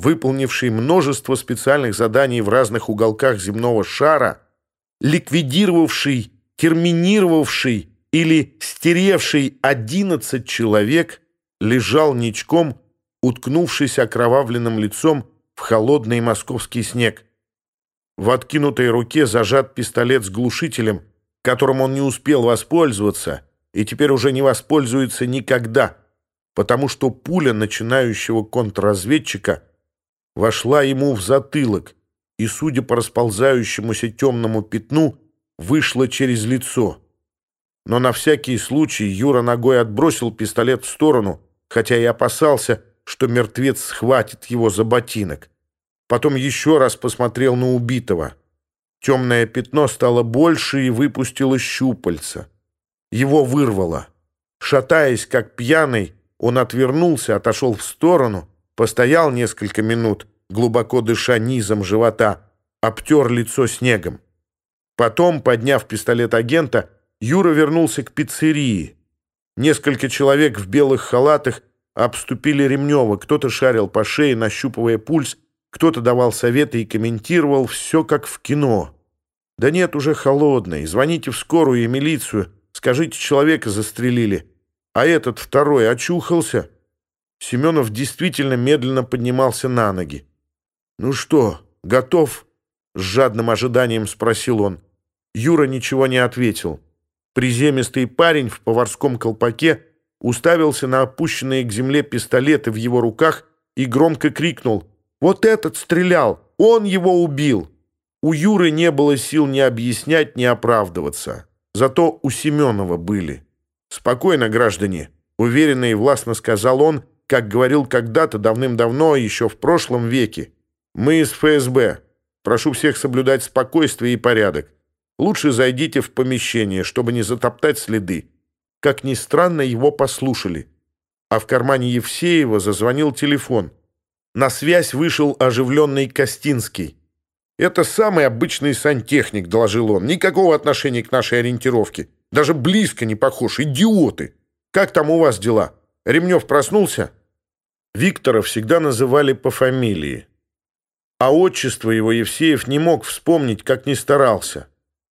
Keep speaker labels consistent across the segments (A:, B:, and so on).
A: «Шмаляй! Шмаляй уйдет!» — продолжал кричать Семенов, но что-то в окружающем мире изменилось, и Юра интуитивно понял, что именно. Больше никто никуда не бежал. Метрах в тридцати, сразу за последним фонарем, на снегу что-то темнело. На негнущихся ногах, выставив вперед оружие, он подошел ближе. Опытный агент выполнивший множество специальных заданий в разных уголках земного шара, ликвидировавший, терминировавший или стеревший 11 человек, лежал ничком, уткнувшись окровавленным лицом в холодный московский снег. В откинутой руке зажат пистолет с глушителем, которым он не успел воспользоваться и теперь уже не воспользуется никогда, потому что пуля начинающего контрразведчика — вошла ему в затылок и, судя по расползающемуся темному пятну, вышла через лицо. Но на всякий случай Юра ногой отбросил пистолет в сторону, хотя и опасался, что мертвец схватит его за ботинок. Потом еще раз посмотрел на убитого. Темное пятно стало больше и выпустило щупальца. Его вырвало. Шатаясь, как пьяный, он отвернулся, отошел в сторону Постоял несколько минут, глубоко дыша низом живота, обтер лицо снегом. Потом, подняв пистолет агента, Юра вернулся к пиццерии. Несколько человек в белых халатах обступили Ремнева, кто-то шарил по шее, нащупывая пульс, кто-то давал советы и комментировал все как в кино. «Да нет, уже холодный. Звоните в скорую и милицию. Скажите, человека застрелили. А этот второй очухался?» Семенов действительно медленно поднимался на ноги. «Ну что, готов?» — с жадным ожиданием спросил он. Юра ничего не ответил. Приземистый парень в поварском колпаке уставился на опущенные к земле пистолеты в его руках и громко крикнул «Вот этот стрелял! Он его убил!» У Юры не было сил ни объяснять, ни оправдываться. Зато у Семенова были. «Спокойно, граждане!» — уверенно и властно сказал он — как говорил когда-то давным-давно, еще в прошлом веке. Мы из ФСБ. Прошу всех соблюдать спокойствие и порядок. Лучше зайдите в помещение, чтобы не затоптать следы. Как ни странно, его послушали. А в кармане Евсеева зазвонил телефон. На связь вышел оживленный Костинский. «Это самый обычный сантехник», — доложил он. «Никакого отношения к нашей ориентировке. Даже близко не похож. Идиоты! Как там у вас дела? Ремнев проснулся?» Виктора всегда называли по фамилии. А отчество его Евсеев не мог вспомнить, как ни старался.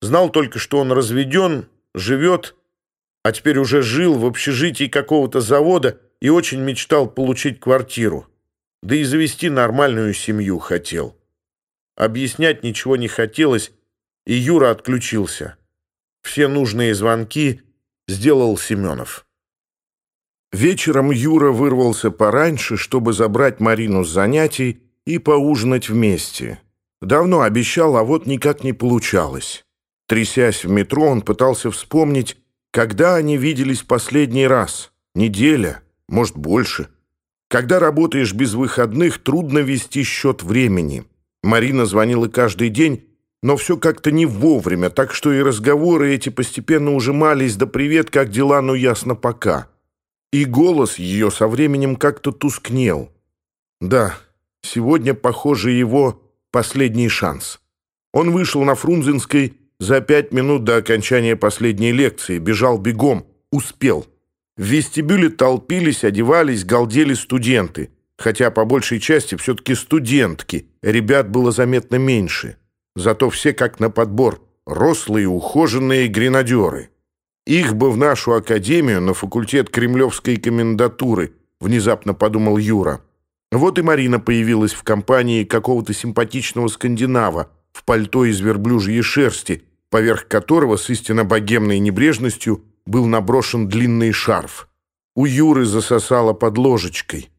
A: Знал только, что он разведен, живет, а теперь уже жил в общежитии какого-то завода и очень мечтал получить квартиру. Да и завести нормальную семью хотел. Объяснять ничего не хотелось, и Юра отключился. Все нужные звонки сделал Семенов. Вечером Юра вырвался пораньше, чтобы забрать Марину с занятий и поужинать вместе. Давно обещал, а вот никак не получалось. Трясясь в метро, он пытался вспомнить, когда они виделись последний раз. Неделя, может, больше. Когда работаешь без выходных, трудно вести счет времени. Марина звонила каждый день, но все как-то не вовремя, так что и разговоры эти постепенно ужимались, да привет, как дела, ну ясно, пока. И голос ее со временем как-то тускнел. Да, сегодня, похоже, его последний шанс. Он вышел на Фрунзенской за пять минут до окончания последней лекции, бежал бегом, успел. В вестибюле толпились, одевались, галдели студенты. Хотя по большей части все-таки студентки, ребят было заметно меньше. Зато все как на подбор, рослые ухоженные гренадеры. Их бы в нашу академию на факультет Кремлевской комендатуры, внезапно подумал Юра. Вот и Марина появилась в компании какого-то симпатичного скандинава в пальто из верблюжьей шерсти, поверх которого с истинно богемной небрежностью был наброшен длинный шарф. У Юры засосало под ложечкой.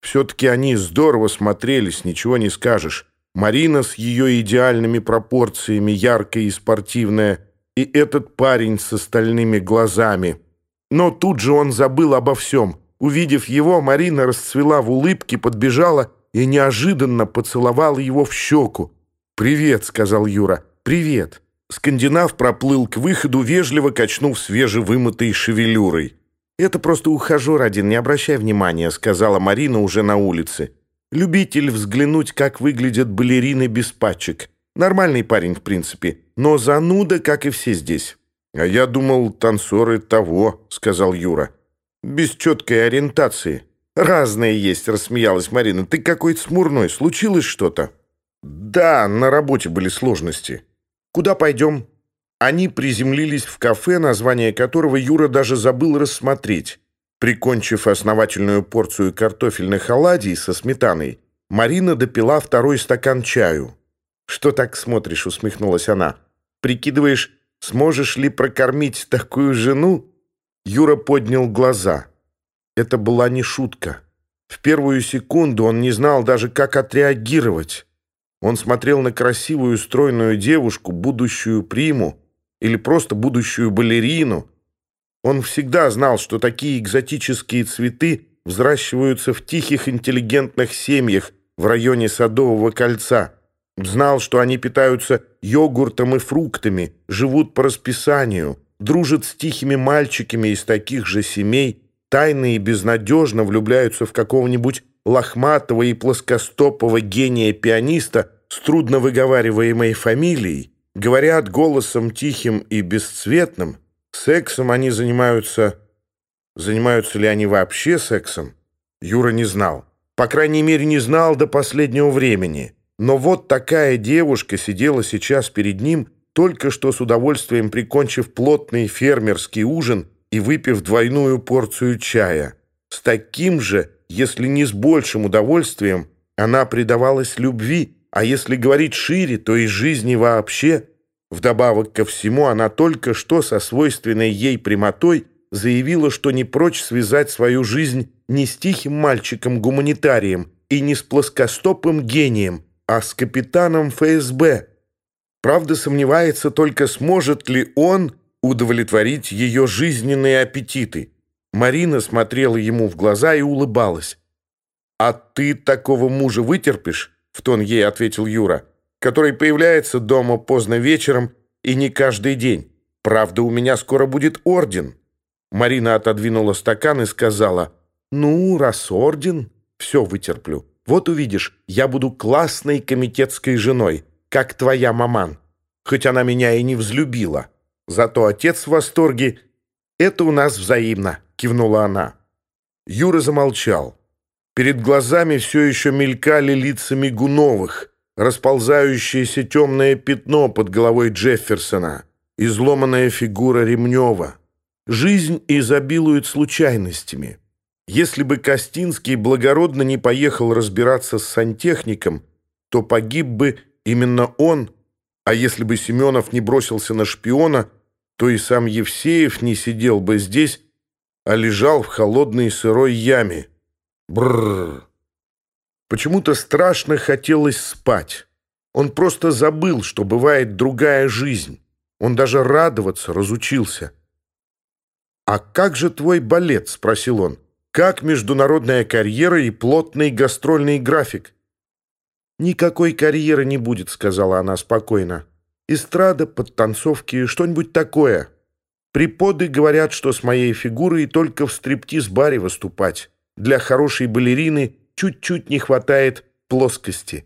A: Все-таки они здорово смотрелись, ничего не скажешь. Марина с ее идеальными пропорциями, яркая и спортивная – и этот парень с остальными глазами. Но тут же он забыл обо всем. Увидев его, Марина расцвела в улыбке, подбежала и неожиданно поцеловала его в щеку. «Привет», — сказал Юра. «Привет». Скандинав проплыл к выходу, вежливо качнув свежевымытой шевелюрой. «Это просто ухажер один, не обращай внимания», — сказала Марина уже на улице. «Любитель взглянуть, как выглядят балерины без пачек. Нормальный парень, в принципе, но зануда, как и все здесь». «А я думал, танцоры того», — сказал Юра. «Без четкой ориентации». «Разные есть», — рассмеялась Марина. «Ты какой-то смурной. Случилось что-то?» «Да, на работе были сложности». «Куда пойдем?» Они приземлились в кафе, название которого Юра даже забыл рассмотреть. Прикончив основательную порцию картофельных оладий со сметаной, Марина допила второй стакан чаю. Что так смотришь?» — усмехнулась она. «Прикидываешь, сможешь ли прокормить такую жену?» Юра поднял глаза. Это была не шутка. В первую секунду он не знал даже, как отреагировать. Он смотрел на красивую стройную девушку, будущую приму или просто будущую балерину. Он всегда знал, что такие экзотические цветы взращиваются в тихих интеллигентных семьях в районе Садового кольца – Знал, что они питаются йогуртом и фруктами, живут по расписанию, дружат с тихими мальчиками из таких же семей, тайно и безнадежно влюбляются в какого-нибудь лохматого и плоскостопого гения-пианиста с трудновыговариваемой фамилией, говорят голосом тихим и бесцветным, сексом они занимаются... Занимаются ли они вообще сексом? Юра не знал. По крайней мере, не знал до последнего времени. Но вот такая девушка сидела сейчас перед ним, только что с удовольствием прикончив плотный фермерский ужин и выпив двойную порцию чая. С таким же, если не с большим удовольствием, она предавалась любви, а если говорить шире, то и жизни вообще. Вдобавок ко всему, она только что со свойственной ей прямотой заявила, что не прочь связать свою жизнь не с тихим мальчиком-гуманитарием и не с плоскостопым гением, а с капитаном ФСБ. Правда, сомневается только, сможет ли он удовлетворить ее жизненные аппетиты. Марина смотрела ему в глаза и улыбалась. «А ты такого мужа вытерпишь?» — в тон ей ответил Юра. «Который появляется дома поздно вечером и не каждый день. Правда, у меня скоро будет орден». Марина отодвинула стакан и сказала, «Ну, раз орден, все вытерплю. Вот увидишь, я буду классной комитетской женой, как твоя маман. Хоть она меня и не взлюбила. Зато отец в восторге. Это у нас взаимно», — кивнула она. Юра замолчал. Перед глазами все еще мелькали лица Мигуновых, расползающееся темное пятно под головой Джефферсона, изломанная фигура Ремнева. Жизнь изобилует случайностями. Если бы Костинский благородно не поехал разбираться с сантехником, то погиб бы именно он, а если бы Семенов не бросился на шпиона, то и сам Евсеев не сидел бы здесь, а лежал в холодной сырой яме. Бррр. Почему-то страшно хотелось спать. Он просто забыл, что бывает другая жизнь. Он даже радоваться разучился. «А как же твой балет?» — спросил он. «Как международная карьера и плотный гастрольный график?» «Никакой карьеры не будет», — сказала она спокойно. «Эстрада, подтанцовки, что-нибудь такое. Преподы говорят, что с моей фигурой только в стриптиз-баре выступать. Для хорошей балерины чуть-чуть не хватает плоскости.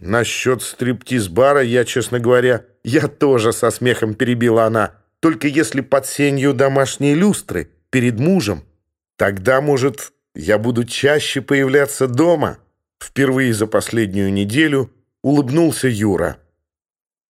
A: Насчет стриптиз-бара я, честно говоря, я тоже со смехом перебила она. Только если под сенью домашней люстры, перед мужем, тогда, может, я буду чаще появляться дома. Впервые за последнюю неделю улыбнулся Юра.